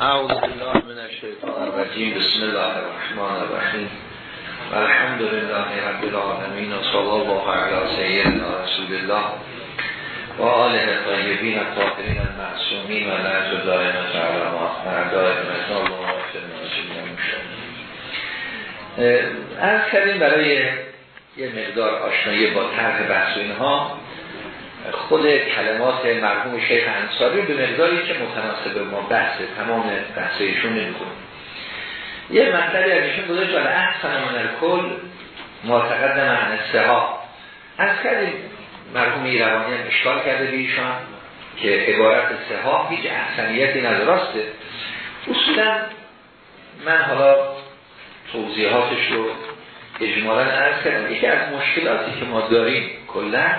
اعوذ بالله من الشیطان الرجیم بسم الله الرحمن الرحیم الحمد لله رب العالمین و صلی الله علی سیدنا رسول الله و آله الطیبین الطاهرین المعصومین و لعز دائمت تعالی ما مثال الله از کردیم برای یه مقدار آشنایی با طرح بحث اینها. خود کلمات مرحوم شیخ انصاری به مقداری که متناسب ما بحثه تمام بحث ایشون نمی‌کنه. یه مطلبی از ایشون گذاشت ولی احسن من الکل معتقد معنی سها از کردیم مرحوم ایروانی هم اشکال کرده به ایشان که عبارت سها هیچ احسنیتی ندارسته اصولا من حالا توضیحاتش رو اجمالا عرض کردم. یکی از مشکلاتی که ما داریم کلا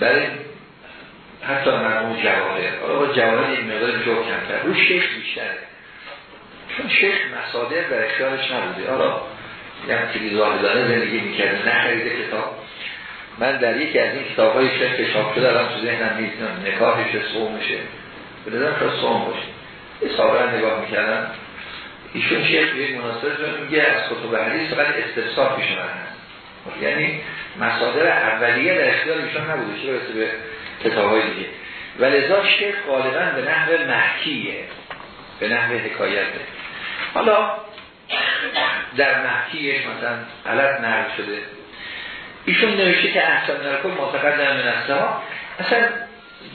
برای حتی مرموم جواهر حالا با جواهر این مقدار جو کمتر. رو شیخ بیشتره. چون شیخ مصادر در اختیارش نبوده. حالا یعنی که زاهدانه زندگی می‌کرده. نه خریده کتاب. من در یکی از این کتاب های شیخ که شاپ شده. الان تو ذهنم نیست. نکاهش صوم میشه به نظرم شاید صوم باشه. یه سابقا نگاه می‌کردم. ایشون شیخ به مناسبت رو میگه از کتب حدیث فقط استفسار پیش من هست. یعنی مصادر اولیه در اختیار ایشان نبوده چه برسه به کتاب های دیگه؟ و لذا شیخ غالبا به نحو محکیه به نحو حکایته. حالا در محکیش مثلا غلط نقل شده. ایشون نوشته که احسان نرکل معتقد در منسته ها. اصلا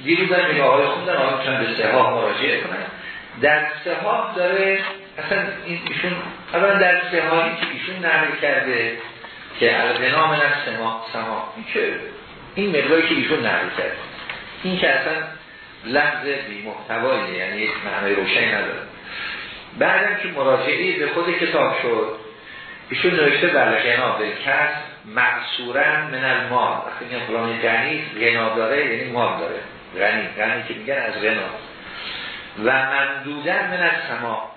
دیروز در نگاه های خوندن آقا می‌تونن به سهاه مراجعه کنن. در سهاه داره اصلا ایشون اولا در سهاهی که ایشون نقل کرده که الغنا من از سما سما. این که این مقداری که ایشون نقل کرد. این که اصلا لفظ بی محتواییه یعنی یک معنی روشنی نداره. بعدم که مراجعه به خود کتاب شد ایشون نوشته بر غنا کس مقصورا من المال. وقتی میگن فلان غنی غنا داره یعنی مال داره. غنی غنی که میگن از غنا. و ممدودن من از سما.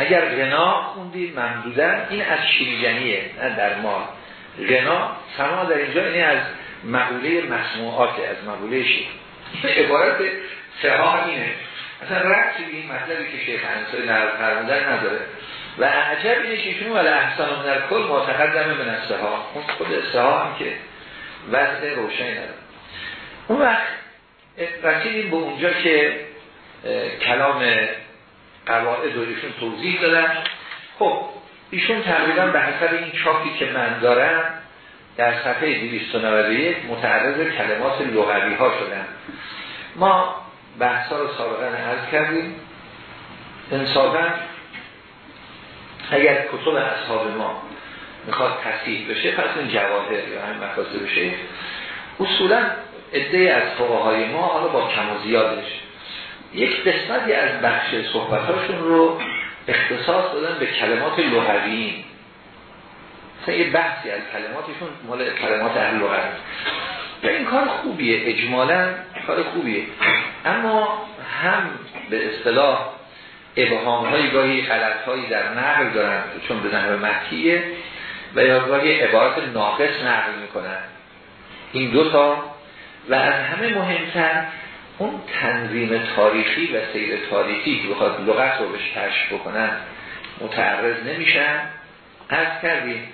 اگر غنا خوندید ممدودن این از شیرجنیه نه در مال. غنا سما در اینجا اینه از مقوله مسموعات از مقوله شیر عبارت سها اینه. اصلا رقصی به این مطلبی که شیخ انصاری نرد فرمودن نداره. و عجب اینه که ایشون ولی احسان در کل معتقدم من از سها اون خود سها هم که وضع روشنی نداره. اون وقت رسیدیم به اونجا که کلام قواعد رو ایشون توضیح دادن. خب ایشون تقریبا به حسب این چاپی که من دارم در صفحه 291 متعرض کلمات لغوی ها شدن. ما بحثا رو سابقا عرض کردیم. انصافا اگر کتب اصحاب ما می‌خواد تصحیح بشه پس این جواهر یا همین مکاسه بشه. اصولا عده از فقهای ما حالا با کم و زیادش یک قسمتی از بخش صحبتاشون رو اختصاص دادن به کلمات لغویین. مثلا یه بحثی از کلماتشون مال کلمات اهل لغت و این کار خوبیه اجمالا کار خوبیه. اما هم به اصطلاح ابهام های گاهی غلط هایی در نقل دارن چون به نحو مکیه و یا گاهی عبارت ناقص نقل می‌کنن. این دوتا و از همه مهمتر اون تنظیم تاریخی و سیر تاریخی که بخواد لغت رو بهش کشف بکنن متعرض نمیشن. از کردیم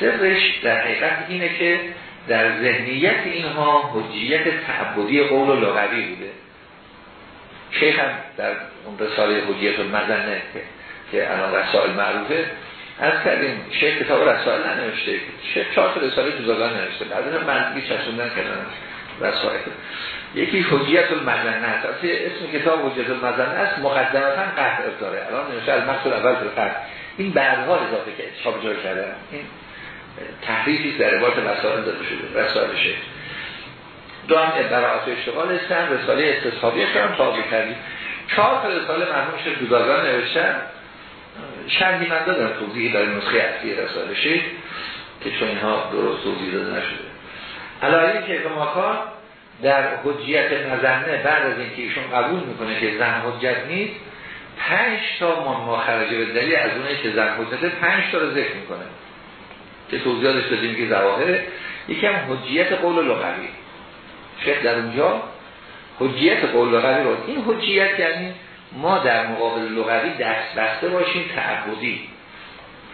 سرش در حقیقت اینه که در ذهنیت اینها حجیت تعبدی قول و لغوی بوده. شیخ هم در اون رساله حجیت المزنه که, که الان رسائل معروفه از کردیم شیخ کتاب رسائل ننوشته. شیخ چهار رساله جزاگان نوشته بعد منطقی چسوندن کردن رسائل یکی حجیت المزنه است اسم کتاب حجیت المزنه است مقدمتا قطع داره الان نوشته از مقصد اول به این بعدها اضافه که چاپ جای کرده این تحریفی در عبارت رسائل داده شده رسائل شیخ دو هم براعت اشتغال هستن رساله استصحابی هم تابع کردیم. چهار تا رساله مرحوم شیخ دودارگان نوشتن. شرحی من دادم توضیحی در نسخه اصلی رساله شیخ که چون اینها درست توضیح داده نشده. علایه که ماکان در حجیت مزنه بعد از اینکه ایشون قبول می‌کنه که زن حجت نیست پنج تا ما خرجه به دلیل از اونه که زن حجته پنج تا رو ذکر می‌کنه. که توضیحاتش دادیم که ظواهره. یکم حجیت قول لغوی. شیخ در اونجا حجیت قول لغوی رو این حجیت یعنی ما در مقابل لغوی دست بسته باشیم تعبدی.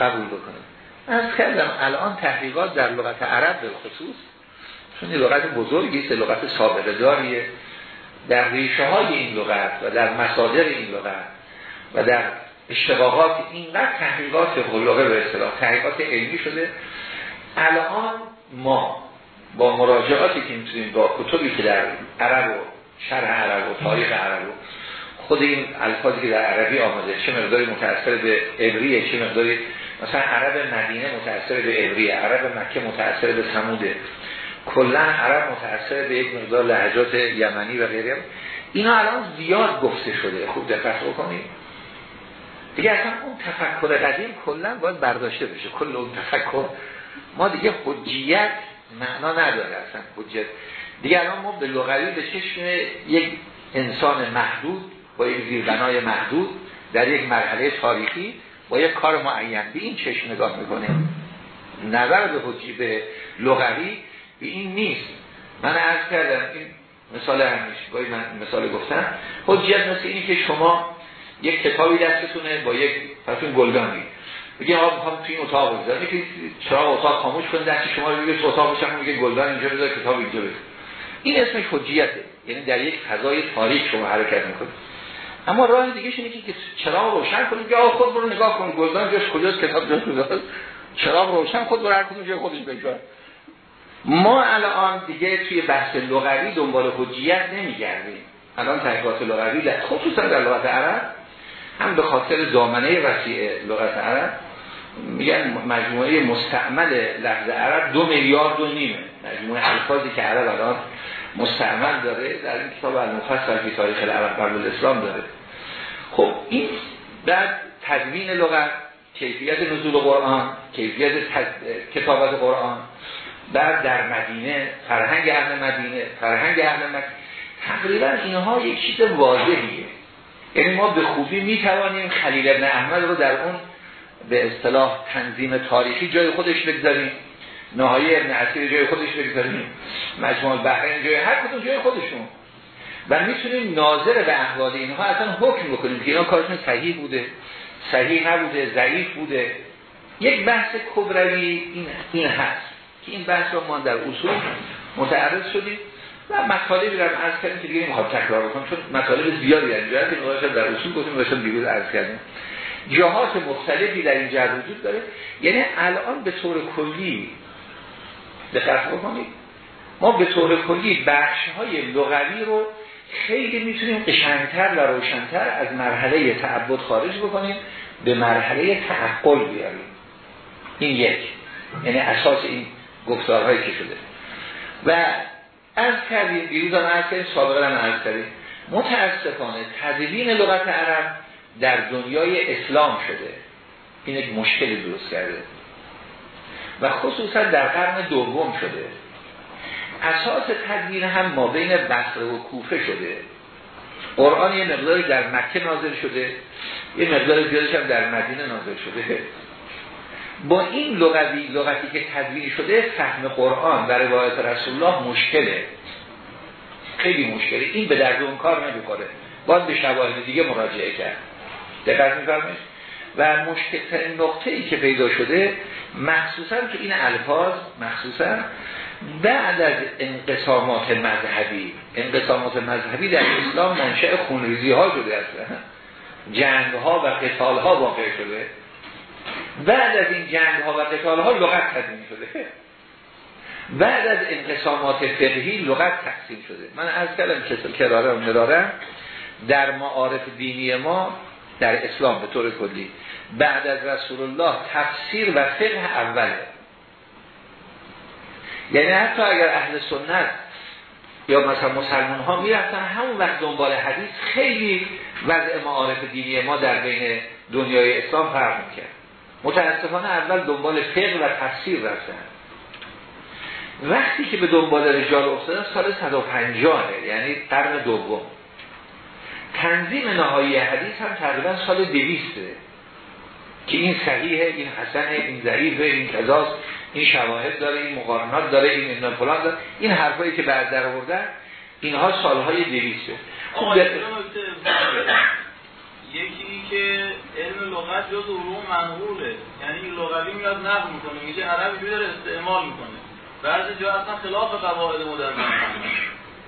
قبول بکنیم. از کردم الان تحقیقات در لغت عرب به خصوص چون این لغت بزرگی لغت سابقه داریه در ریشه های این لغت و در مصادر این لغت و در اشتقاقات اینقدر تحقیقات قلقه به اصطلاح تحقیقات علمی شده. الان ما با مراجعاتی که می‌تونیم با کتبی که در عرب و شرح عرب و تاریخ عرب و خود این الفاظی که در عربی آمده چه مقداری متأثر به عبریه چه مقداری مثلا عرب مدینه متأثر به عبریه عرب مکه متأثر به سموده کلا عرب متأثر به یک مقدار لهجات یمنی و غیره. اینا الان زیاد گفته شده. خوب دقت بکنید. دیگه اصلا اون تفکر قدیم کلا باید برداشته بشه. کل اون تفکر. ما دیگه حجیت معنا نداره اصلا. حجت دیگه الان ما به لغوی به چشم یک انسان محدود با یک زیربنای محدود در یک مرحله تاریخی با یک کار معین. به این چشم نگاه می‌کنه نظر به حجی به لغوی به این نیست. من عرض کردم این مثال همیش گاهی من مثال گفتم. حجیت مثل اینی که شما یک کتابی دستتونه با یک فرسون گلدانی. بگه ها می‌خوام توی این اتاق بگذارم. که چرا اتاق خاموش کنه دستی شما رو بگه اتاق بشم میگه گلدان اینجا بذار کتاب اینجا بذار. این اسمش حجیته یعنی در یک فضای تاریخ شما حرکت می‌کنید. اما راه دیگه اینه که چراغ روشن کنید. یا خود برو نگاه کن گلدان جاش کجاست کتاب جاش کجاست. چراغ روشن خود برو هر کدوم جای خودش بگذار. ما الان دیگه توی بحث لغوی دنبال حجیت نمیگردیم. الان تحقیقات لغوی خصوصا در لغت عرب هم به خاطر دامنه وسیع لغت عرب. میگن مجموعه مستعمل لفظ عرب دو میلیارد و نیمه مجموعه الفاظی که عرب الان مستعمل داره در این کتاب المفصل فی تاریخ العرب قبل الاسلام داره. خب این بعد تدوین لغت کیفیت نزول قرآن کیفیت کتابت قرآن بعد در مدینه فرهنگ اهل مدینه فرهنگ اهل مدینه. تقریبا اینها یک چیز واضحیه. یعنی ما به خوبی می‌توانیم خلیل ابن احمد رو در اون به اصطلاح تنظیم تاریخی جای خودش بگذاریم. نهایی ابن عصیر جای خودش بگذاریم. مجموع بحرین جای هر کدوم جای خودشون. و می‌تونیم ناظر به احوال اینها اصلا حکم بکنیم که اینا کارشون صحیح بوده صحیح نبوده ضعیف بوده. یک بحث کبروی این, این هست. این بحث رو ما در اصول متعرض شدیم و مطالبی رو از کردیم که دیگه نمی‌خواد تکرار بکنم چون مطالب زیادی در اینجا که در اصول گفتیم داشتم دیگه عرض کردیم. جهات مختلفی در این جهت وجود داره. یعنی الان به طور کلی دقت بکنید ما به طور کلی بخش های لغوی رو خیلی می‌تونیم قشنگتر و روشنتر از مرحله تعبد خارج بکنیم به مرحله تعقل بیاریم. این یک. یعنی اساس این گفتارهایی که شده. و از کردیم دیروز هم از کردیم سابقا هم از کردیم. متاسفانه تدوین لغت عرب در دنیای اسلام شده. این یک مشکل درست کرده. و خصوصا در قرن دوم شده. اساس تدوین هم ما بین بصره و کوفه شده. قرآن یه مقداری در مکه نازل شده. یه مقدار زیادش هم در مدینه نازل شده. با این لغوی لغتی که تدوین شده فهم قرآن در روایت رسول الله مشکله. خیلی مشکله. این به درد اون کار نمی‌خوره. باید به شواهد دیگه مراجعه کرد. دقت میفرمایید؟ و مشکلترین نقطه ای که پیدا شده مخصوصا که این الفاظ مخصوصا بعد از انقسامات مذهبی. انقسامات مذهبی در اسلام منشأ خونریزی ها شده است جنگ ها و قتال ها واقع شده. بعد از این جنگ ها و قتال ها لغت تدوین شده. بعد از انقسامات فقهی لغت تقسیم شده. من از کلم کسل کراره و مراره در معارف دینی ما در اسلام به طور کلی بعد از رسول الله تفسیر و فقه اوله. یعنی حتی اگر اهل سنت یا مثلا مسلمان ها می‌رفتن همون وقت دنبال حدیث خیلی وضع معارف دینی ما در بین دنیای اسلام فرق می‌کرد. متاسفانه اول دنبال فقه و تفسیر رفتن. وقتی که به دنبال رجال افتادن سال 150 یعنی قرن دوم. تنظیم نهایی حدیث هم تقریبا سال 200 که این صحیحه این حسنه این ضعیفه این کذاست این شواهد داره این مقارنات داره این این فلان داره. این حرفایی که بعد در آوردن اینها سالهای دویسته. خوب یکی که علم لغت جز علوم منقوله. یعنی لغوی میاد نقل می‌کنه میگه عربی داره استعمال می‌کنه. بعضی جا اصلا خلاف قواعد مدرن.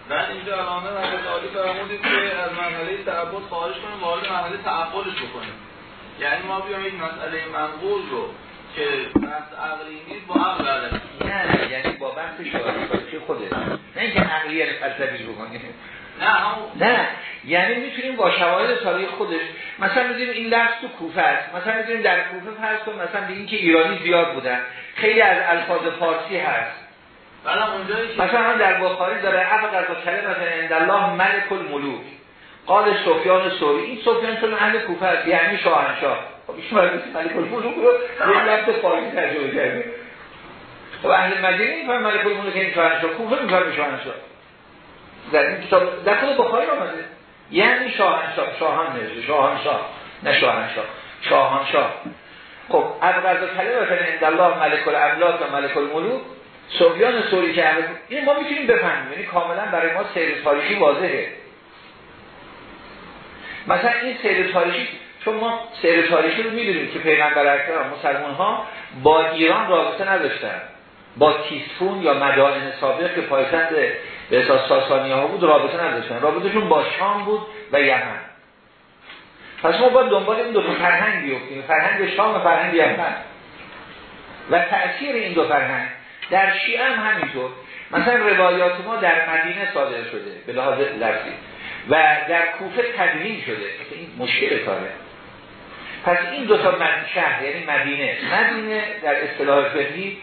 بعد اینجا علامه حضرت عالی فرمودید که از مرحله تعبد خارج کنیم وارد مرحله تعقلش بکنیم یعنی ما بیام یک مسئله منقول رو که بحث عقلی نیست با عقل نه یعنی با بحث شواهد خوده نه اینکه عقلی فلسفی بکنیم نه نه یعنی می‌تونیم با شواهد تاریخ خودش مثلا میگیم این لفظ تو کوفه است مثلا میگیم در کوفه فرض کن مثلا بگیم که ایرانی زیاد بودن خیلی از الفاظ فارسی هست. مثلا در بخاری داره افقر با کلمه عند الله ملک الملوک. قال سفیان سوری این سفیان چون اهل کوفه است یعنی شاهنشاه. خب ایشون ملک الملوک رو یه لفظ فارسی ترجمه کرده. خب اهل مدینه می‌فهمن ملک الملوک این شاهنشاه کوفه می‌فهمن شاهنشاه. در این کتاب در خود بخاری آمده. یعنی شاهنشاه شاهان نوشته شاهنشاه نه شاهنشاه شاهنشاه خب ابرز کلمه عند الله ملک الاملاک و ملک الملوک. سفیان سوری که این ما می‌تونیم بفهمیم. یعنی کاملا برای ما سیر تاریخی واضحه. مثلا این سیر تاریخی چون ما سیر تاریخی رو می‌دونیم که پیغمبر اکرم مسلمان ها با ایران رابطه نداشتن. با تیسفون یا مدائن سابق که پایتند به اساس ساسانی ها بود رابطه نداشتن. رابطهشون با شام بود و یمن. پس ما باید دنبال این دو فرهنگ بیفتیم. فرهنگ شام و فرهنگ یمن. و تأثیر این دو فرهنگ در شیعه هم همینطور. مثلا روایات ما در مدینه صادر شده به لحاظ لفظی. و در کوفه تدوین شده. این مشکل کاره. پس این دو تا شهر یعنی مدینه. مدینه در اصطلاح فقهی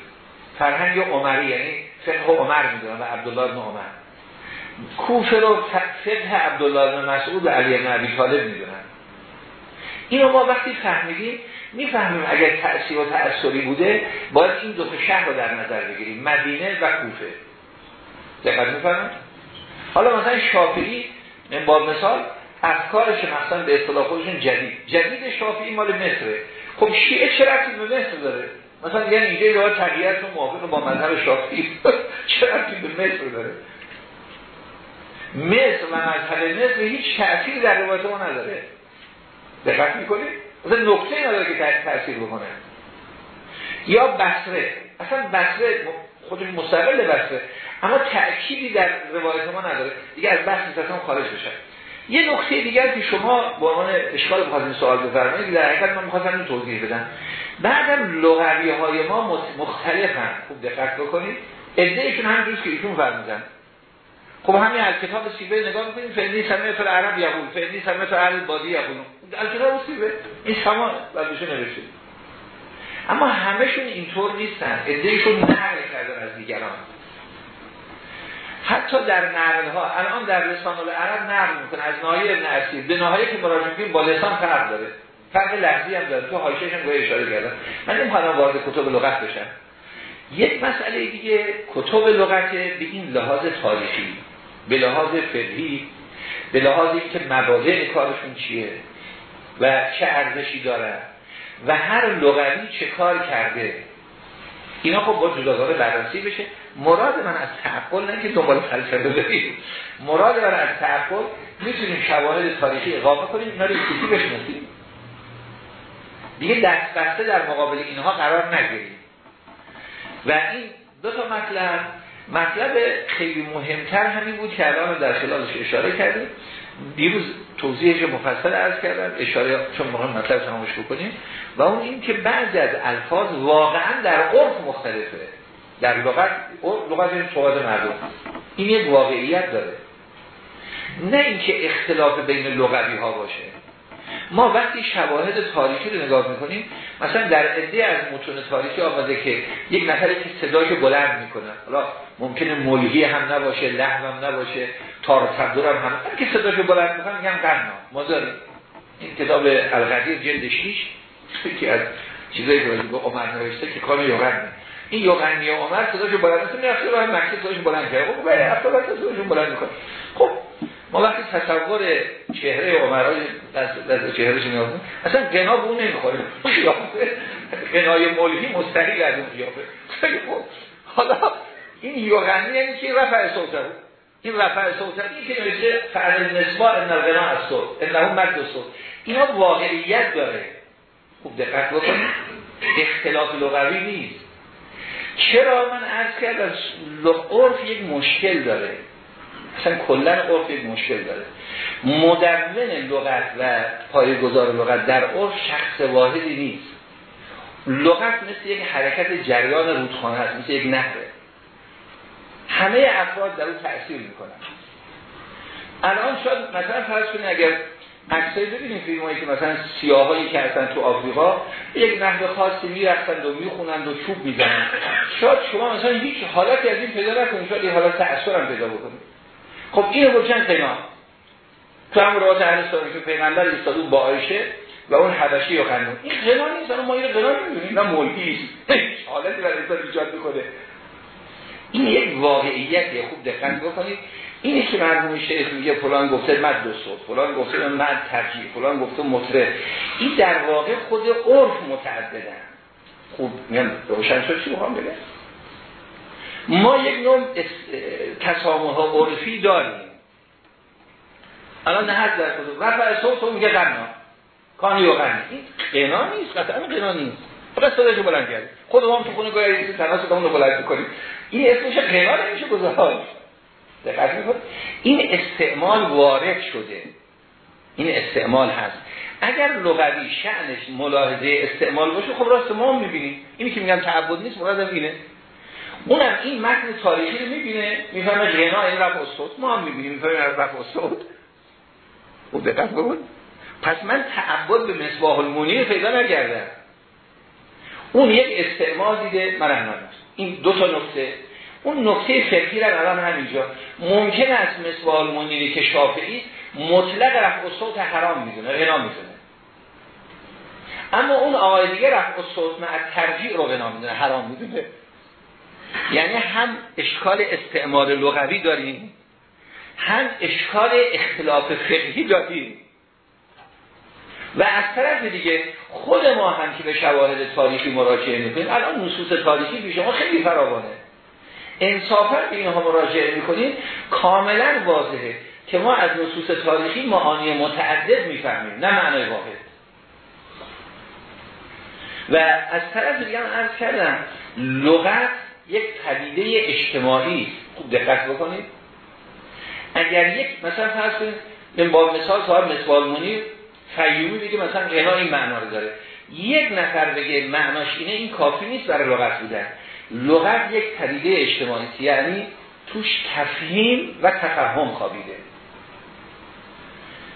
فرهنگ عمری یعنی فقه عمر می‌دونن و عبدالله بن عمر. کوفه رو فقه عبدالله بن مسعود و علی بن ابی طالب می‌دونن. اینو ما وقتی فهمیدیم می‌فهمیم اگر تأثیر و تأثیری بوده باید این دو شهر رو در نظر بگیریم مدینه و کوفه. دقت می‌فهمیم حالا مثلا شافعی با مثال افکارش مثلا به اصطلاح خودشون جدید. جدید شافعی مال مصره. خب شیعه چه رفتی به مصر داره؟ مثلا یعنی اینجا راه طبیعت رو موافق با مذهب شافعی چه رفتی به مصر داره؟ مصر و مذهب مصر هیچ تأثیر در روایت ما نداره. دقت می‌کنید مثلا نقطه نداره که تاثیر بکنه. یا بصره. اصلا بصره خودش مستقل بصره. اما تأکیدی در روایت ما نداره. دیگه از بحث اصلا خارج بشه. یه نقطه دیگر که شما با عنوان اشکال بخواستین سوال بفرمایید در حقیقت من می‌خواستم این توضیح بدم. بعدم لغوی های ما مختلفن. خوب دقت بکنید. ادعیشون هم که ایشون فرمودن. خب همین از کتاب سیبه نگاه می‌کنیم. فعلی سمه فر عرب یقول فعلی سمه فر عرب بادی یقول از کتاب سیبه. این شما بشه نوشته. اما همهشون اینطور نیستن. ادهشون نقل کردن از دیگران. حتی در نقل ها الان در لسان العرب نقل می‌کنه. از نایه ابن اسیر به نهایی که مراجعه با لسان فرق داره. فرق لفظی هم داره. تو حاشیه‌ش هم اشاره کردم. من نمی‌خوام وارد کتب لغت بشم. یک مسئله دیگه کتب لغت به این لحاظ تاریخی به لحاظ فقهی به لحاظ که مبادئ کارشون چیه و چه ارزشی داره و هر لغوی چه کار کرده. اینا خب با جداگانه بررسی بشه. مراد من از تعقل نه که دنبال فلسفه بریم مراد من از تعقل می‌تونیم شواهد تاریخی اقامه کنیم. اینا رو بشناسیم. دیگه دست بسته در مقابل اینها قرار نگیریم. و این دو تا مطلب مطلب خیلی مهمتر همین بود که الان در خلالش اشاره کردیم. دیروز توضیحش مفصل عرض کردم اشاره چون مهم مطلب تمامش بکنیم. و اون این که بعضی از الفاظ واقعا در عرف مختلفه. در لغت لغت این صحبت مردم. این یک واقعیت داره. نه اینکه اختلاف بین لغوی ها باشه. ما وقتی شواهد تاریخی رو نگاه می‌کنیم مثلا در عده از متون تاریخی آمده که یک نفری که صداش بلند می‌کنه. حالا ممکنه ملهی هم نباشه لحو هم نباشه تار تبدور هم هم که صداش بلند می‌کنه میگن قرنا ما. داریم. این کتاب القدیر جلد 6 که از چیزایی که به عمر نوشته که کار یوغن این یوغنی عمر صداش بلند می‌کنه راه مکه بلند کرده خب برای هفته صداش بلند می‌کنه. خب ما وقتی تصور چهره عمرای از چهرهش نگاه اصلا قنا به اون نمی‌خوره. قنای ملهی مستقیل از اون قیافه حالا این یوغنی یعنی که رفع صوته این رفع صوتنی که نوشته فعل نسبا ان الغنا از صوت. انه مد صوت. اینا واقعیت داره. خوب دقت بکنید. اختلاف لغوی نیست. چرا من عرض کردم؟ عرف یک مشکل داره. اصلا کلا عرف یک مشکل داره. مدون لغت و پایگذار لغت در عرف شخص واحدی نیست. لغت مثل یک حرکت جریان رودخانه است مثل یک نهره همه افراد در اون تأثیر می‌کنن. الان شاید مثلا فرض کنید اگر عکسایی ببینیم فیلمایی که مثلا سیاهایی که هستن تو آفریقا یک نحو خاصی می‌رفتند و می‌خونند و چوب می‌زنند. شاید شما مثلا هیچ حالتی از این پیدا نکنید شاید این حالت تأثیر هم پیدا بکنید خب اینو بچن قنا تو هم روایت اهل که پیغمبر ایستاد با عایشه و اون حبشی یا قنون این قنا نیست ما اینو قنا نمی‌دونیم. نه ملکی حالتی برای انسان ایجاد می‌کنه. این یک واقعیتیه. خوب دقت بکنید. اینی که مرحوم شیخ میگه فلان گفته مد دو صوت فلان گفته مد ترجیح فلان گفته مطره این در واقع خود عرف متعددن. خوب میگم روشن شد چی می‌خوام بگم؟ ما یک نوع تسامح ها عرفی داریم. الان نه در کدوم. رفع صوت میگه غنا. کانی و غنی. این قنا نیست قطعا قنا نیست. فقط صداشو بلند کرد خود ما تو خونه گاهی تناسب رو بلند می‌کنیم. این اسمش قنا نمیشه گذاشت. دقت می‌کنید این استعمال وارد شده. این استعمال هست. اگر لغوی شعنش ملاحظه استعمال باشه خب راست ما هم می‌بینیم. اینی که میگن تعبد نیست مرادم اینه. اونم این متن تاریخی رو می‌بینه می‌فهمه غنا این رفع صوت ما هم می‌بینیم می‌فهمه رفع صوت او دقت بکن پس من تعبد به مصباح المنیر پیدا نکردم. اون یک استعمال دیده من این دو تا نقطه اون نکته فقهی رو الان همینجا. ممکن است مثل المنیری که شافعی مطلق رفع صوت حرام می‌دونه غنا می‌دونه. اما اون آقای دیگه رفع صوت مع ترجیع رو غنا می‌دونه حرام می‌دونه. یعنی هم اشکال استعمال لغوی داریم هم اشکال اختلاف فقهی داریم. و از طرف دیگه خود ما هم که به شواهد تاریخی مراجعه می‌کنیم الان نصوص تاریخی پیش ما خیلی فراوانه. انصافا به اینها مراجعه می‌کنیم کاملا واضحه که ما از نصوص تاریخی معانی متعدد می‌فهمیم نه معنای واحد. و از طرف دیگه هم عرض کردم لغت یک پدیده اجتماعی خوب دقت بکنید. اگر یک مثلا فرض کنید با مثال صاحب مثال منیر فیومی بگه مثلا غنا این معنا رو داره. یک نفر بگه معناش اینه این کافی نیست برای لغت بودن. لغت یک پدیده اجتماعی یعنی توش تفهیم و تفهم خوابیده.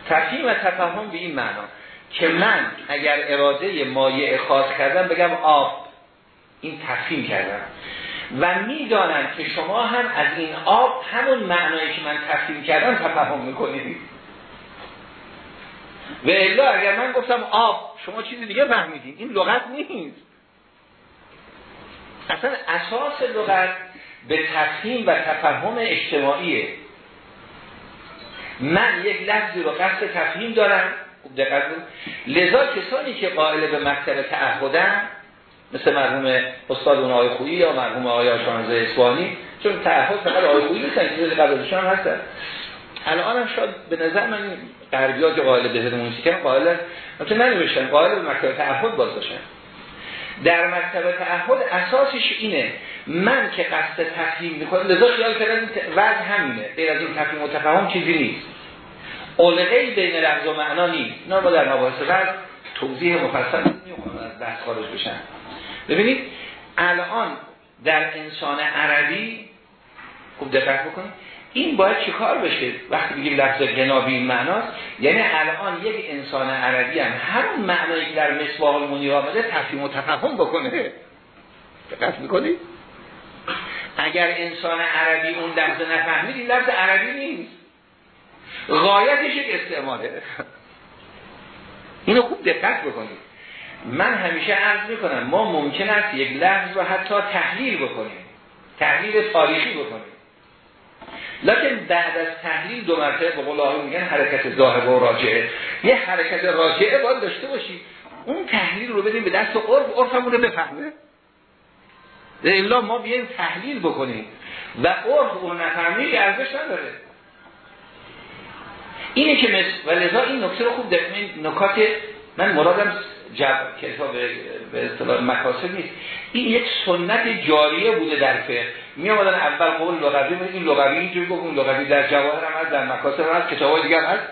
تفهیم و تفهم به این معنا که من اگر اراده مایع خاص کردم بگم آب این تفهیم کردم. و می‌دانم که شما هم از این آب همون معنایی که من تفهیم کردم تفهم می‌کنید. و الا اگر من گفتم آب شما چیزی دیگه فهمیدین. این لغت نیست. اصلا اساس لغت به تفهیم و تفهم اجتماعیه. من یک لفظی رو قصد تفهیم دارم. دقت لذا کسانی که قائل به مکتب تعهدن مثل مرحوم استاد اون خویی یا مرحوم آقای آشانزه اسوانی چون تعهد فقط آقای خویی نیستن چیز قبلشون هم هستن. الان هم شاید به نظر من غربی ها که قائل به هدمونی که قائل مثلا ننوشتن قائل به مکتب تعهد باز داشتن در مکتب تعهد اساسش اینه من که قصد تفهیم می‌کنم لذا خیال کردن وضع همینه غیر از این تفهیم و چیزی نیست. اولغی بین لفظ و معنا نیست. نه با در مباحث وضع توضیح مفصل نمی‌خوام از بحث خارج بشن ببینید الان در انسان عربی خوب دقت بکنید این باید کار بشه؟ وقتی بگیم لفظ جنابی این معناست یعنی الان یک انسان عربی هم همون معنایی که در مصباح المنیر آمده تفهیم و تفهم بکنه. دقت می‌کنید؟ اگر انسان عربی اون لفظ نفهمید این لفظ عربی نیست. غایتش یک استعماله. اینو خوب دقت بکنید. من همیشه عرض می‌کنم ما ممکن است یک لفظ رو حتی تحلیل بکنیم تحلیل تاریخی بکنیم. لکن بعد از تحلیل دو مرتبه به قول میگن حرکت ظاهر و راجعه یه حرکت راجعه باید داشته باشی. اون تحلیل رو بدیم به دست عرف عرفمون رو بفهمه. الا ما بیایم تحلیل بکنیم. و عرف اون نفهمی ارزش نداره. اینه که مثل و لذا این نکته رو خوب این نکات من مرادم جب کتاب به اصطلاح مکاسب نیست. این یک سنت جاریه بوده در فقه. می آمدن اول قول لغوی این لغوی اینجوری گفت اون لغوی در جواهر هم هست در مکاسب هم هست کتابای دیگر هست.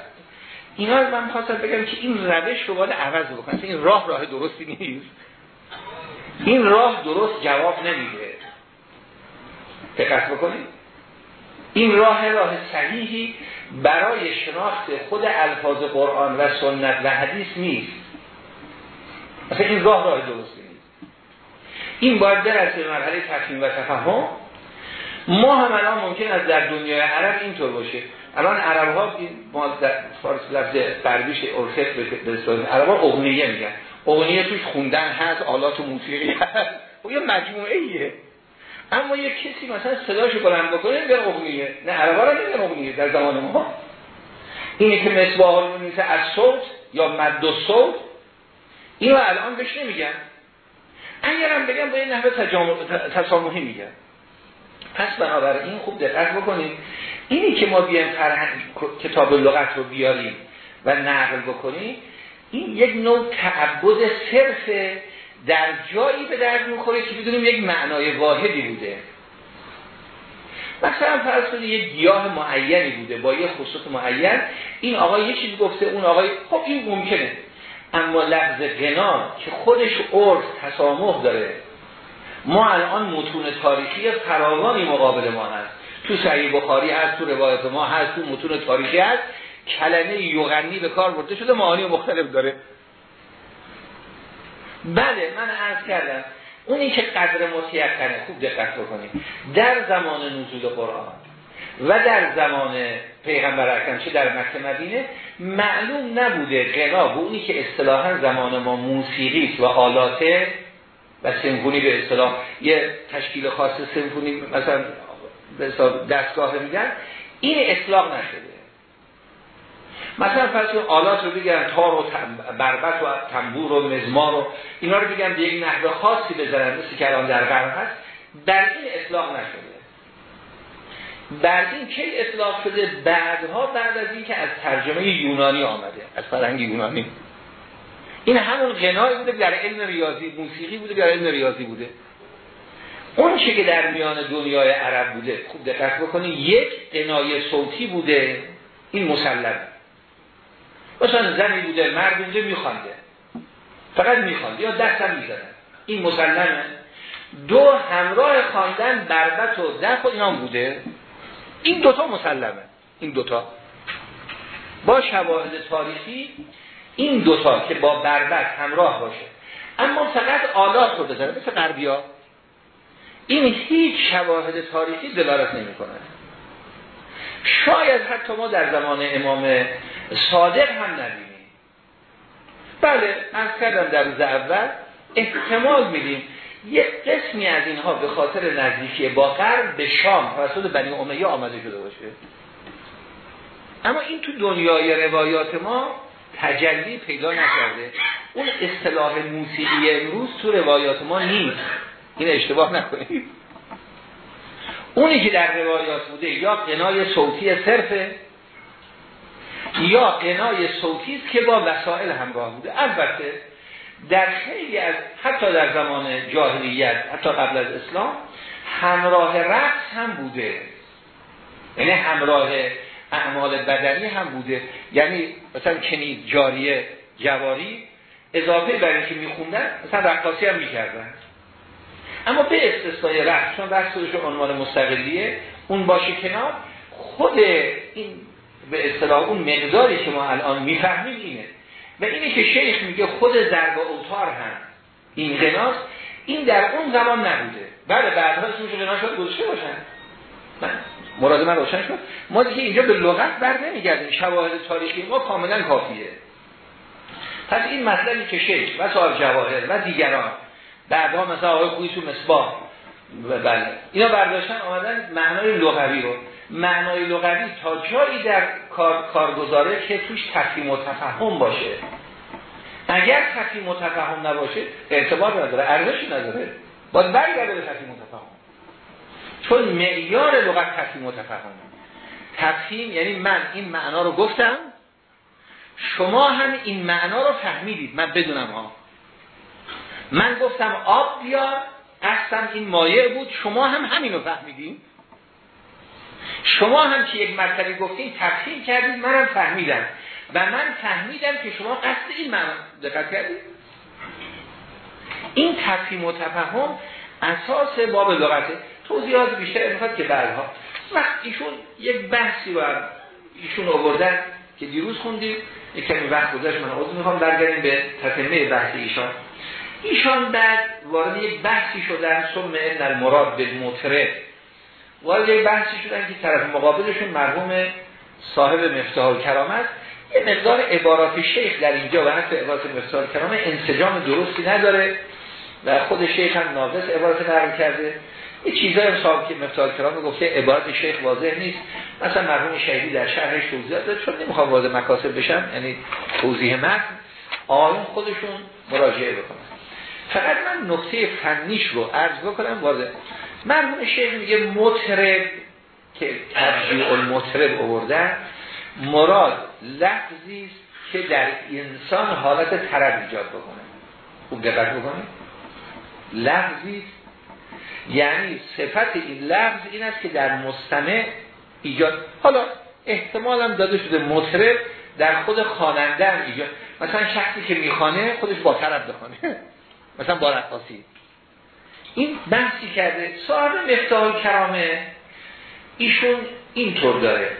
اینا رو من خواستم بگم که این روش رو باید عوض بکنم. این راه راه درستی نیست. این راه درست جواب نمیده. دقت بکنید. این راه راه صحیحی برای شناخت خود الفاظ قرآن و سنت و حدیث نیست. مثلا این راه راه درستی نیست. این باید در از مرحله تفهیم و تفهم. ما هم الان ممکن است در دنیای عرب اینطور باشه. الان عرب ها ما در فارس لفظ بردیش ارخت به عرب ها اغنیه میگن. اغنیه توش خوندن هست آلات موسیقی هست. و خب یه مجموعه ایه اما یه کسی مثلا صداشو بلند بکنه میگن اغنیه نه عربا را نمیگن اغنیه در زمان ما. اینه که مصباح رو نیست از صوت یا مد و صوت اینو الان بهش نمیگن. اگرم بگم به این نحوه تسامحی میگن پس بنابراین خوب دقت بکنیم اینی که ما بیایم فرهنگ کتاب لغت رو بیاریم و نقل بکنیم این یک نوع تعبد صرف در جایی به درد می‌خوره که بدونیم یک معنای واحدی بوده. مثلا فرض کنید یک گیاه معینی بوده با یه خصوص معین. این آقای یه چیز گفته اون آقای خب این ممکنه. اما لفظ غنا که خودش عرف تسامح داره ما الان متون تاریخی فراوانی مقابل ما هست. تو صحیح بخاری هست تو روایت ما هست تو متون تاریخی هست. کلمه یغنی به کار برده شده معانی مختلف داره. بله من عرض کردم. اونی که قدر متیقنه خوب دقت بکنیم در زمان نزول قرآن و در زمان پیغمبر اکرم چه در مکه مدینه معلوم نبوده غنا به اونی که اصطلاحا زمان ما موسیقی و آلاته و سمفونی به اصطلاح یه تشکیل خاص سمفونی مثلا دستگاه میگن این اطلاق نشده. مثلا فرض آلات رو بگن تار و بربت و تنبور و مزمار و اینا رو بگن به یک نحوه خاصی بزنن مثل که الان در غرب هست. در این اطلاق نشده. بعد این کی اطلاق شده؟ بعدها بعد از اینکه از ترجمه یونانی آمده. از فرهنگ یونانی. این همون غنای بوده در علم ریاضی موسیقی بوده در علم ریاضی بوده. اون چی که در میان دنیای عرب بوده خوب دقت بکنید یک قنای صوتی بوده این مسلم مثلا زنی بوده مرد بوده میخوانده فقط میخوانده یا دستم می‌زنه. این مسلمه. دو همراه خواندن بربت و دف و اینام بوده. این دوتا مسلمه. این دوتا. با شواهد تاریخی این دوتا که با بربت همراه باشه. اما فقط آلات رو بزنه. مثل غربیا. این هیچ شواهد تاریخی دلالت نمی کنه شاید حتی ما در زمان امام صادق هم نبینیم. بله از کردم در روز اول احتمال میدیم. یه قسمی از اینها به خاطر نزدیکی با غرب به شام توسط بنی امیه آمده شده باشه. اما این تو دنیای روایات ما تجلی پیدا نکرده. اون اصطلاح موسیقی امروز تو روایات ما نیست. این اشتباه نکنید اونی که در روایات بوده یا قنای صوتی صرفه یا قنای صوتی که با وسائل همراه بوده. البته در خیلی از حتی در زمان جاهلیت حتی قبل از اسلام همراه رقص هم بوده. یعنی همراه اعمال بدنی هم بوده. یعنی مثلا کنید جاریه جواری اضافه بر اینکه میخوندن مثلا رقاصی هم می‌کردن. اما به استثنای رقص چون رقص خودش عنوان مستقلیه اون باشه کنار خود این به اصطلاح اون مقداری که ما الان می‌فهمیم اینه. و اینه که شیخ میگه خود ضرب اوتار هم این غناست این در اون زمان نبوده. بله بعدها اسمش غنا شد گذاشته باشن. مراد من روشن شد. ما دیگه اینجا به لغت بر نمیگردیم. شواهد تاریخی ما کاملا کافیه. پس این مطلبی که شیخ و صاحب جواهر و دیگران بعدها مثلا آقای خویی تو مصباح بله. اینا برداشتن آمدن معنای لغوی رو. معنای لغوی تا جایی در کار کارگزاره که توش تفهیم و تفهم باشه. اگر تفهیم و تفهم نباشه اعتبار نداره ارزشی نداره. باید برگرده به تفهیم و تفهم. چون معیار لغت تفهیم متفهم تفهیم یعنی من این معنا رو گفتم. شما هم این معنا رو فهمیدید. من بدونم ها. من گفتم آب بیار اصلا این مایع بود. شما هم همین رو فهمیدیم شما هم که یک مرتبه گفتین تفهیم کردید منم فهمیدم. و من فهمیدم که شما قصد این معنا دقت کردید. این تفهیم و تفهم اساس باب لغته. توضیحات بیشتر می‌خواد که بعدها. وقت ایشون یک بحثی رو ایشون آوردن که دیروز خوندیم. یک کمی وقت گذاشت من عضو می‌خوام برگردیم به تتمه بحث ایشان. ایشان بعد وارد یک بحثی شدن ثم ان المراد به مطرب وارد یک بحثی شدن که طرف مقابلشون مرحوم صاحب مفتاح کرامت یه مقدار عبارات شیخ در اینجا و حتی عبارات مفتاح کرامه انسجام درستی نداره و خود شیخ هم ناقص عبارت نقل کرده. یه چیزایی هم که مفتاح کرامه گفته عبارت شیخ واضح نیست. مثلا مرحوم شهیدی در شرحش توضیح داد چون نمی‌خوام وارد مکاسب بشم یعنی توضیح متن آیون خودشون مراجعه بکنن. فقط من نقطه فنیش رو عرض بکنم وارد مرحوم شیخ میگه مطرب که ترجیع المطرب آوردن مراد لفظی که در انسان حالت طرب ایجاد بکنه. خوب دقت بکنه لفظی یعنی صفت این لفظ این است که در مستمع ایجاد. حالا احتمال داده شده مطرب در خود خواننده ایجاد. مثلا شخصی که می‌خوانه خودش با طرب بخوانه. مثلا با رقاصی. این بحثی کرده. صاحب مفتاح کرامه ایشون اینطور داره.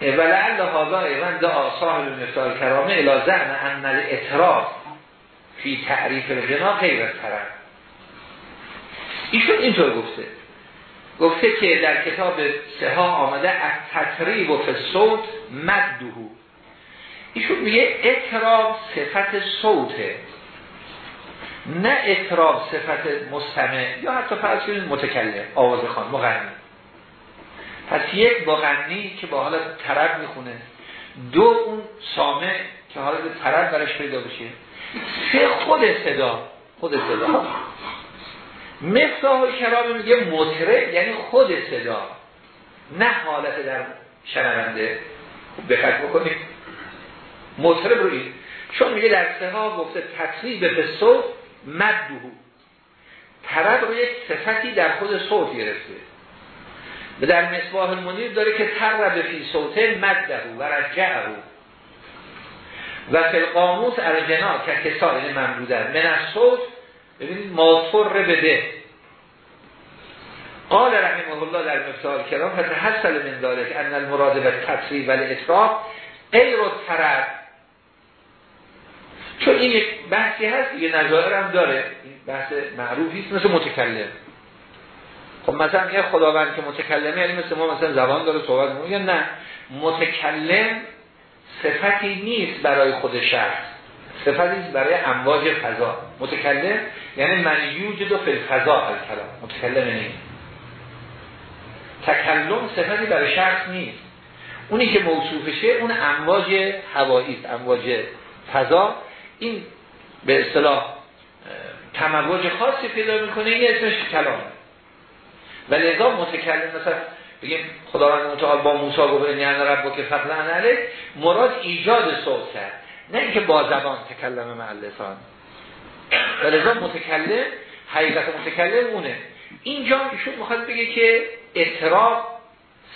ولعل هذا ایوان دا صاحب مفتاح کرامه الى زعم ان الاعتراف فی تعریف الجنا غیر طرف ایشون اینطور گفته. گفته که در کتاب سها آمده از تقریب و صوت مدهو. ایشون میگه اطراب صفت صوته. نه اطراب صفت مستمع یا حتی فرض کنید متکلم آواز خان مغنی پس یک مغنی که با حالت طرب می‌خونه. دو اون سامع که حالت طرب برش پیدا بشه. سه خود صدا خود صدا. مفتاح کرام میگه مطرب یعنی خود صدا. نه حالت در شنونده. دقت بکنید. مطرب رو این. چون میگه در سه ها گفته تصریب به صوت مدهو. طرب رو یک صفتی در خود صوت گرفته. و در مصباح المنیر داره که ترب فی صوته مدهو و رجعه. و فی القاموس ارجنا که کسا یعنی ممدودن من از صوت ببینید ماطر بده قال رحمه الله در مفتاح کرام حسل من که ان المراد به تصریب و اطراف غیر طرب چون این یک بحثی هست یه نظایر هم داره. این بحث معروفی است مثل متکلم. خب مثلا یه خداوند که متکلمه یعنی مثل ما مثلا زبان داره صحبت میگه نه. متکلم صفتی نیست برای خود شخص. صفتی نیست برای امواج فضا. متکلم یعنی من یوجد و فی الفضا الکلام. متکلم نیست تکلم صفتی برای شخص نیست. اونی که موصوفشه اون امواج هوایی است امواج فضا. این به اصطلاح تمواج خاصی پیدا می‌کنه این اسمش کلام. و لذا متکلم مثلا بگیم خداوند متعال با موسی گفت ان رب که فضلا علیک. مراد ایجاد صوت کرد. نه اینکه با زبان تکلم مع لسان و لذا متکلم حقیقت متکلم اونه. اینجا ایشون می‌خواد بگه که اعتراف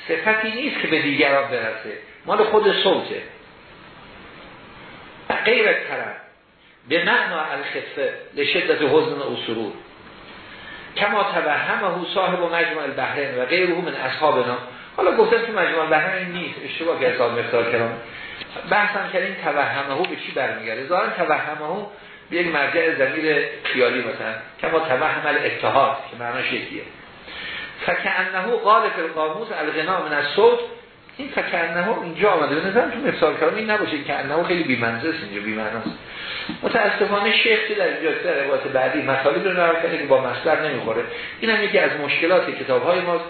صفتی نیست که به دیگران برسه. مال خود صوته. غیر طرف به معنا الخفه لشدت حزن و سرور. کما توهمه صاحب و مجموع البحرین و غیره من اصحابنا حالا گفتن که مجموع البحرین نیست اشتباه که حساب مقدار کردم. بحثم کردیم توهمه به چی برمیگرده؟ ظاهرا توهمه به یک مرجع زمیر خیالی مثلا کما توهم الاتحاد که معناش یکیه. فکعنه قال فی القاموس الغنا من الصوت این فکنه اینجا آمده. به نظرم تو مثال کلام این نباشه که انه خیلی بیمنزه است اینجا بیمناست متاسفانه شیخ که در اینجا در روایت بعدی مطالب رو نقل کرده که با مصدر نمی‌خوره. این هم یکی از مشکلات کتاب های ماست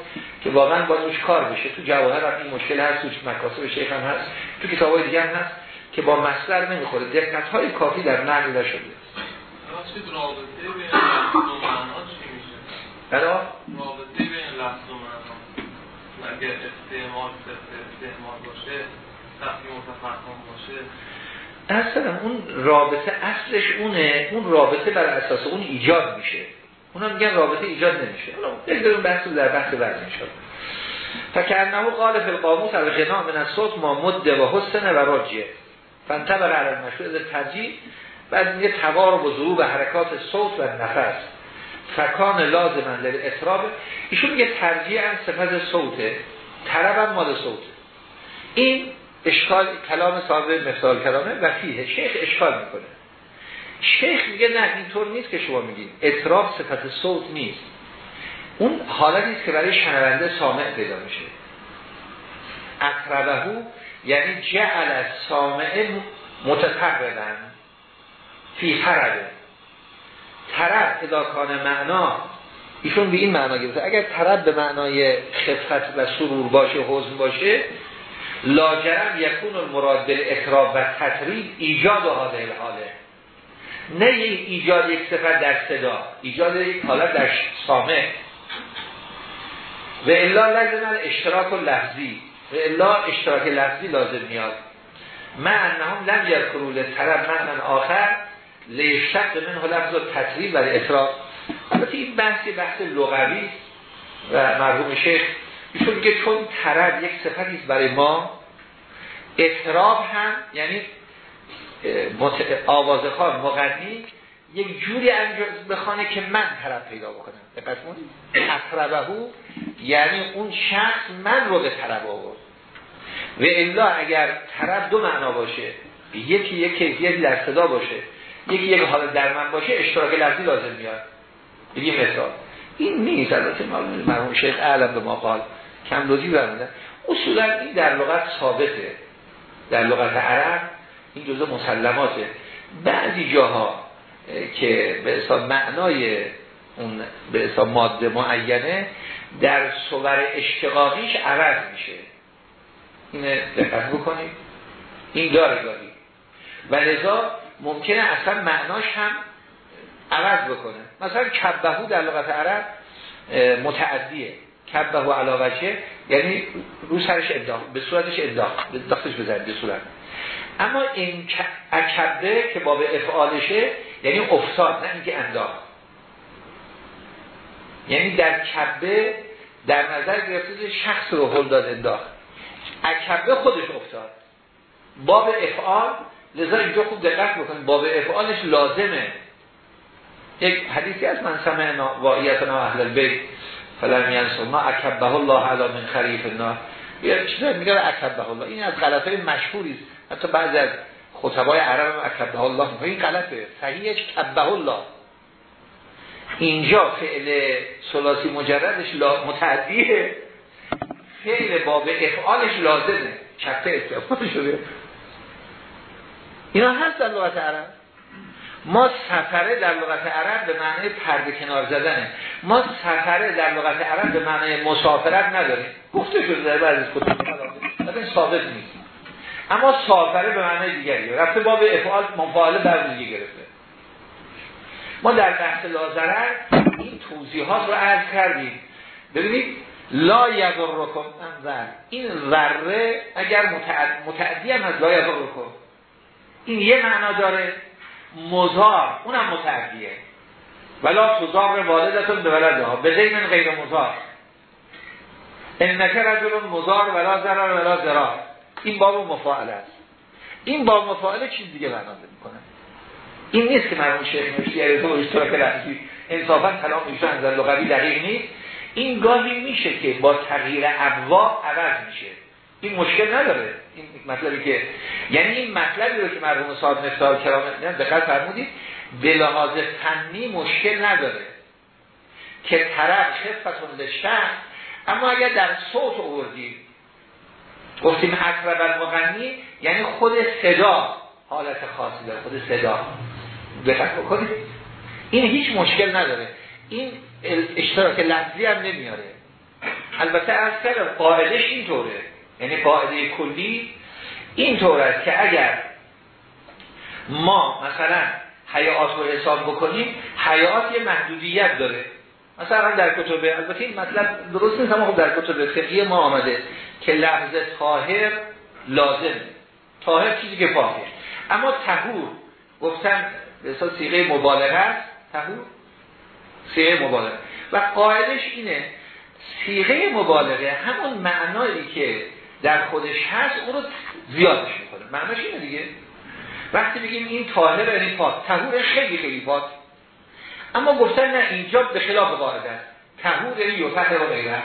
که واقعا با روش کار بشه. تو جواهر هم این مشکل هست تو مکاسب شیخ هم هست تو کتاب های دیگه هم هست که با مصدر نمی‌خوره. دقت های کافی در نقل نشده. رابطه بین اگر استعمال باشه باشه. اصلا اون رابطه اصلش اونه اون رابطه بر اساس اون ایجاد میشه. اونا میگن رابطه ایجاد نمیشه. بگذاریم بحث در بحث بعد انشاءالله. فکرنه قال فی القاموس الغنا من الصوت ما مد و حسن و راجیه فانطبق علی المشروع از ترجیح بعد میگه توار و حرکات صوت و نفس. فکان لازم لل اطراب ایشون میگه ترجیح هم صفت صوته طرب هم مال صوته. اشکال کلام صاحب مثال کلامه و فیه شیخ اشکال می‌کنه. شیخ میگه نه اینطور نیست که شما میگید اطراب صفت صوت نیست. اون حالتی که برای شنونده سامع پیدا میشه. اقربهو یعنی جعل از سامع متقربن فی طربه طرب اداکان معنا ایشون به این معنا گرفته. اگر طرب به معنای خفت و سرور باشه حزن باشه لاجرم یکون المراد اقراب و تطریب ایجاد حاله حاله. نه ایجاد یک صفت در صدا ایجاد یک حالت در سامع و الا لازم اشتراک و لفظی و الا اشتراک لفظی لازم میاد من انهم لم یذکروا طرف من آخر لیشتق من لفظ و تطریب و اطراف البته این بحثی بحث لغوی و مرحوم شیخ ایشون میگه چون طرب یک صفتی برای ما اطراب هم یعنی آوازخان مغنی یک جوری انجام بخوانه که من طرف پیدا بکنم. دقت کنید اقربهو یعنی اون شخص من رو به طرب آورد. و الا اگر طرب دو معنا باشه یکی یک کیفیت در صدا باشه یکی یک حال در من باشه اشتراک لفظی لازم میاد. یه مثال. این نیست البته مرحوم شیخ اعلم به ما قال. کم لوزی برمونده اصولا این در لغت ثابته. در لغت عرب این جزء مسلماته. بعضی جاها که به حساب معنای اون به حساب ماده معینه در صور اشتقاقیش عوض میشه. اینه دقت بکنید. این داره گاهی. و لذا ممکنه اصلا معناش هم عوض بکنه. مثلا کبهو در لغت عرب متعدیه. کبهو علاوه یعنی رو سرش اداخ به صورتش اداخ به بزنید به صورت. اما این اکبه که باب افعالشه یعنی افتاد نه اینکه انداخت. یعنی در کبه در نظر گرفته شخص رو هل داد انداخت. اکبه خودش افتاد. باب افعال لذا اینجا خوب دقت بکنید باب افعالش لازمه. یک حدیثی از من سمعنا واعیتنا اهل البیت. فلم ینسو ما اکبه الله علی من خریف النار. چیزا میگه اکبه الله. این از غلطای مشهوری است. حتی بعضی از خطبای عرب هم اکبه الله این غلطه. صحیحش کبه الله. اینجا فعل سلاسی مجردش متعدیه. فعل باب افعالش لازمه. چکه استفاده شده. اینا هست در لغت عرب. ما سفره در لغت عرب به معنی پرده کنار زدنه. ما سفره در لغت عرب به معنی مسافرت نداریم. گفته شده در بعضی کتب این ثابت نیست. اما سافره به معنی دیگری. رفته باب افعال مفاعله بر گرفته. ما در بحث لازره این توضیحات رو عرض کردیم. ببینید لا یضرکم. انظر این ذره اگر متعدی هم از لا یضرکم. این یه معنا داره. مزار اونم متعدیه. ولا تزار والدتون به ولدها به غیر غیر مزار. انکه رجل مزار ولا ضرر ولا ضرار. این باب مفاعله است. این باب مفاعله چیز دیگه معنا می‌کنه. این نیست که مرحوم شیخ نوشی تو اشتراک لفظی انصافا کلام ایشون از لغوی دقیق نیست. این گاهی میشه که با تغییر ابوا عوض میشه. این مشکل نداره. این مطلبی که یعنی این مطلبی رو که مرحوم صاحب نفتار کرام دقت فرمودید به لحاظ فنی مشکل نداره. که طرف خفتون لشتن اما اگر در صوت آوردیم گفتیم اقرب المغنی یعنی خود صدا حالت خاصی داره خود صدا. دقت بکنید. این هیچ مشکل نداره. این اشتراک لفظی هم نمیاره. البته از قاعدش اینطوره. یعنی قاعده کلی این طور است که اگر ما مثلا حیات رو حساب بکنیم حیات یه محدودیت داره. مثلا در کتب البته این مطلب درست نیست اما خب در کتب فقهی ما آمده که لفظ طاهر لازم. طاهر چیزی که پاکه اما تهور گفتن به حساب سیغه مبالغه است. تهور سیغه مبالغه. و قاعدش اینه سیغه مبالغه همون معنایی که در خودش هست اون رو زیادش می‌کنه معناش اینه دیگه. وقتی بگیم این طاهر یعنی پاک تهور خیلی خیلی پاک اما گفتن نه اینجا به خلاف قاعده است تهور یعنی یوتر و غیره.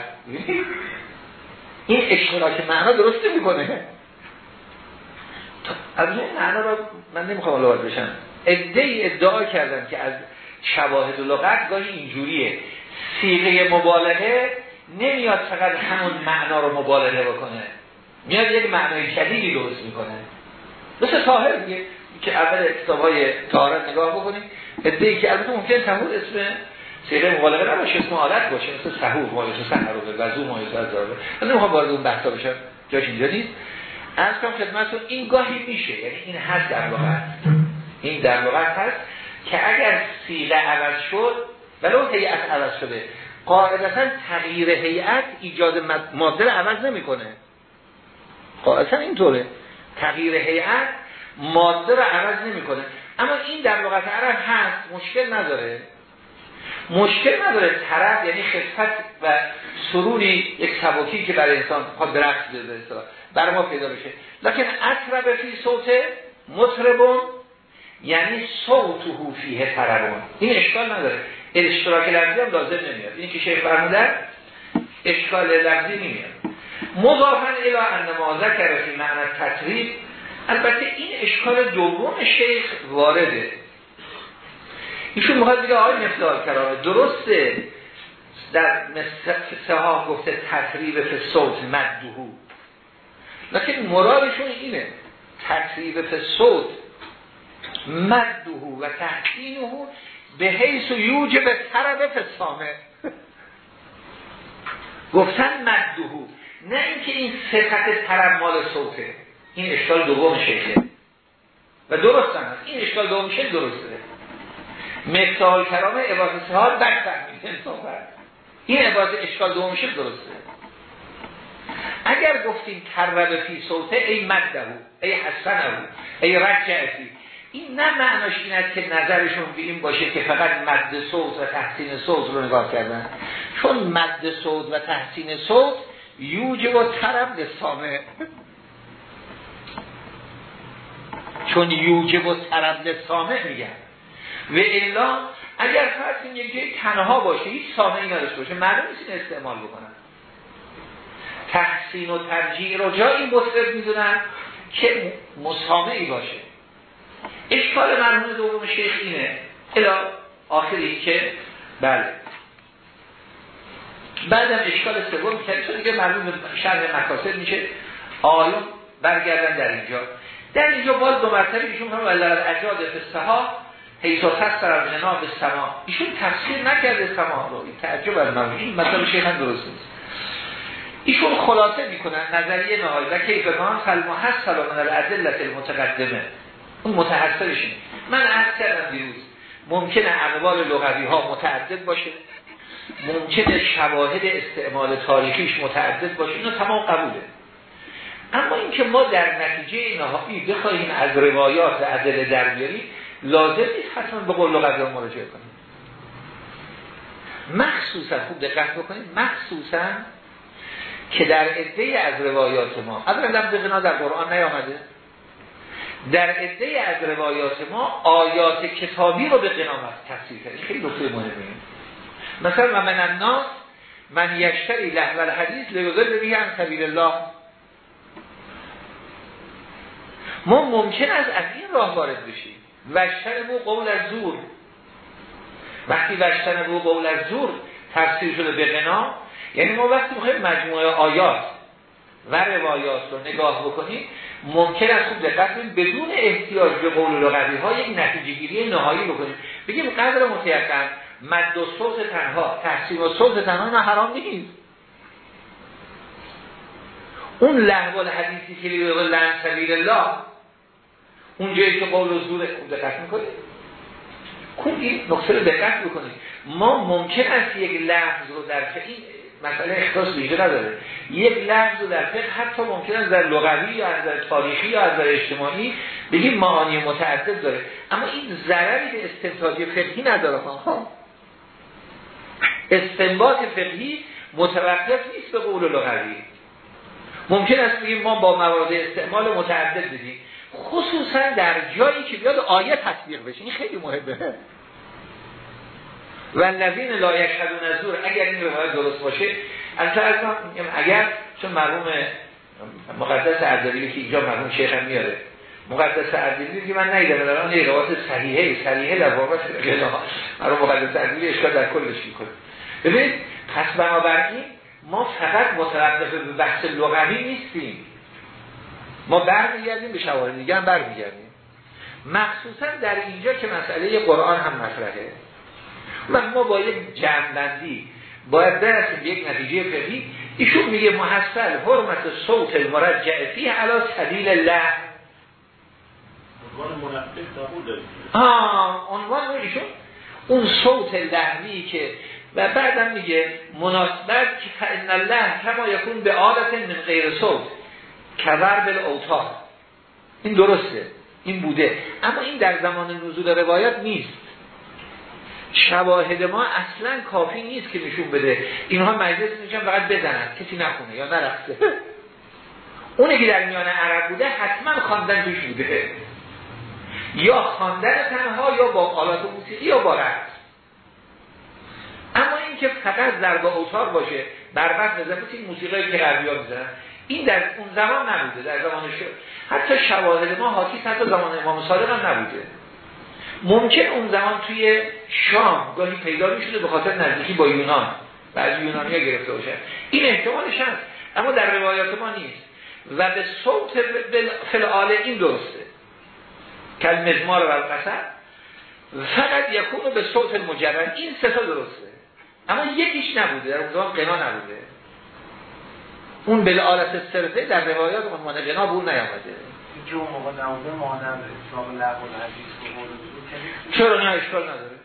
این اشتراک معنا درست می‌کنه. از این معنا رو من نمی‌خوام لغت بشم. ادعی ادعا کردن که از شواهد و لغت گاهی اینجوریه. سیغه مبالغه نمیاد فقط همون معنا رو مبالغه بکنه. میاد یک معنای جدیدی درست می‌کنه. مثل طاهر میگه که اول کتابای طهارت نگاه بکنیم ادعی که البته ممکن تهور اسم سیغه مبالغه نباشه اسم حالت باشه مثل سهور مالش سهر و وضو مایز از داره. من نمی‌خوام وارد اون بحثا بشم جاش اینجا نیست. از کم خدمتتون این گاهی میشه یعنی این هست در لغت این در لغت هست که اگر سیغه عوض شد ولو هیئت عوض شده قاعدتا تغییر هیئت ایجاد ماده عوض نمی‌کنه. قاعدتا اینطوره. تغییر هیئت ماده رو عوض نمی‌کنه. اما این در لغت عرب هست مشکل نداره. مشکل نداره طرف یعنی خفت و سرونی یک سبکی که برای انسان خواهد درخت بده بر ما پیدا بشه. لکن اطرب فی صوت مطربون یعنی صوت فیه تربون این اشکال نداره. اشتراک لفظی هم لازم نمیاد. این که شیخ فرمودن اشکال لفظی نمیاد. مضافن الى ان ما ذکر فی معنی تطریب البته این اشکال دوم شیخ وارده. ایشون می‌خواد بگه آقای مثال کرامه درسته در سه گفته تطریب فی صوت مدهو لیکن مرادشون اینه تطریب فی صوت مدهو و تحقینه به حیث و به طرب فسامه گفتن مدهو. نه اینکه این صفت طرب مال صوته. این اشکال دوم شکله. و درست هم. هست این اشکال دوم شکل درسته. مثال کلام عبادت سهار بد فهمید این عبادت اشکال دوم شکل درسته. اگر گفتیم ترب فی صوته ای مدهو ای حسنه ای رجعتی. این نه معناش این است که نظرشون به باشه که فقط مد صوت و تحسین صوت رو نگاه کردن. چون مد صوت و تحسین صوت یوجه و طرف لسامه چون یوجه و طرف لسامه میگن. و الا اگر فرض یک جای تنها باشه هیچ سامعی نداشته باشه مردم نیست استعمال بکنن. تحسین و ترجیح رو جایی مطلب می‌دونن که مسامعی باشه. اشکال مرمون دوم شیخ اینه. الا آخری که بله. بعدم اشکال سوم که چون دیگه مرمون شرح مکاسب میشه. آیون برگردن در اینجا. در اینجا باز دو مرتبه ایشون هم ولر اجاد فسها حیث خسر از جناب سما. ایشون تفسیر نکرده سما رو. این تعجب از مرمون این مثلا شیخ هم درست نیست. ایشون خلاصه می‌کنن نظریه نهایی. و کیف کان فالمحصل من الادله المتقدمه. اون متحصلش من عرض کردم دیروز ممکنه اقوال لغوی ها متعدد باشه. ممکنه شواهد استعمال تاریخیش متعدد باشه. اینو تمام قبوله. اما اینکه ما در نتیجه نهایی بخواهیم از روایات و عدل در بیاریم لازم نیست حتما به قول ها مراجعه کنیم. مخصوصا خوب دقت بکنید مخصوصا که در عده از روایات ما اولا لفظ در قرآن نیامده. در عده از روایات ما آیات کتابی رو به قنامت تفسیر کرد. خیلی نکته مهمه مثلا و من الناس من یشتری لحو الحدیث لیوزل به هم سبیل الله. ما ممکن است از این راه وارد بشیم. وشتن بو قول از زور. وقتی وشتن بو قول از زور تفسیر شده به قنا یعنی ما وقتی می‌خوایم مجموعه آیات و روایات رو نگاه بکنیم ممکن است خوب دقت بدون احتیاج به قول لغوی ها یک نتیجه گیری نهایی بکنیم. بگیم قدر متیقن مد و صوت تنها تحسین و صوت تنها نه حرام نیست. اون لحوال حدیثی که لیوه لن سبیل الله اون جایی که قول و زور خوب دقت می‌کنید خوب این نقطه رو دقت بکنید ما ممکن است یک لفظ رو در این مسئله اختصاص نداره. یک لفظ رو در فقه حتی ممکن است در لغوی یا از در تاریخی یا از در اجتماعی بگیم معانی متعدد داره. اما این ضرری به استنتاج فقهی نداره ها استنباط فقهی متوقف نیست به قول لغوی. ممکن است بگیم ما با موارد استعمال متعدد بدیم خصوصا در جایی که بیاد آیه تطبیق بشه. این خیلی مهمه. و نزین لا یشهدون نزور اگر این روایت درست باشه از اگر چون مرحوم مقدس اردبیلی که اینجا مرحوم شیخ هم میاره. مقدس اردبیلی که من نیدم در آن روایت صحیحه صحیحه در واقع مرحوم مقدس اردبیلی اشکال در کلش می‌کنه. ببینید پس بنابراین ما فقط متوقف به بحث لغوی نیستیم. ما برمیگردیم به شواهد دیگه هم برمیگردیم. مخصوصا در اینجا که مسئله قرآن هم مطرحه. و ما با یک جمعبندی باید برسیم یک نتیجه فقهی. ایشون میگه محصل حرمت صوت المرجع فیه علا سبیل الله. آه عنوان ایشون اون صوت لحوی که و بعدم میگه مناسبت که فإن الله کما یکون به عادت من غیر صوت کور بل اوتار. این درسته این بوده. اما این در زمان نزول روایت نیست. شواهد ما اصلا کافی نیست که نشون بده. اینها مجلس میشن فقط بزنن. کسی نخونه یا نرفته. اونی که در میان عرب بوده حتما خواندن توش بوده. یا خواندن تنها یا با آلات موسیقی یا با رقص. اما این که فقط ضرب اوتار باشه بر وزن مثل این موسیقی که غربی ها می‌زنن این در اون زمان نبوده در زمان شد حتی شواهد ما حاکی حتی زمان امام صادق هم نبوده. ممکن اون زمان توی شام گاهی پیدا می‌شده به خاطر نزدیکی با یونان. بعضی یونانی ها گرفته باشن. این احتمالش هست اما در روایات ما نیست. و به صوت فلعال این درسته. کل مزمار و القصر فقط یکونو به صوت مجرد این سه درسته. اما یکیش نبوده در زمان قنا نبوده. اون بل آلت صرفه در روایات عنوان قنا بود نیامده. که اون موقع نبوده مانند چرا نه؟ اشکال نداره.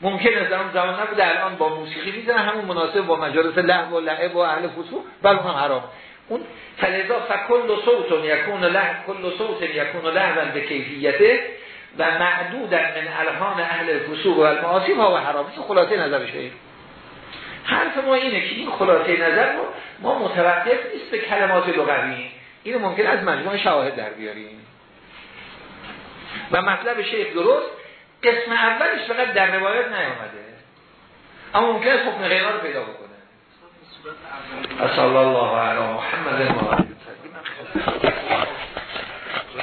ممکن است در اون زمان نبوده الان با موسیقی می‌زنه همون مناسب با مجالس لحو و لعب و اهل فسوق بل هم حرام. اون فلذا فکل صوت یکون له کل صوت یکون لهوا به کیفیته و معدود من الهان اهل فسوق و المعاصی ها و حرام خلاصه نظر شید حرف ما اینه که این خلاصه نظر ما, ما متوقف نیست به کلمات لغوی. اینو ممکن از مجموع شواهد در بیاریم. و مطلب شیخ درست قسم اولش فقط در روایت نیامده. اما ممکن است حکم غیره رو پیدا بکنه. صلی الله علی محمد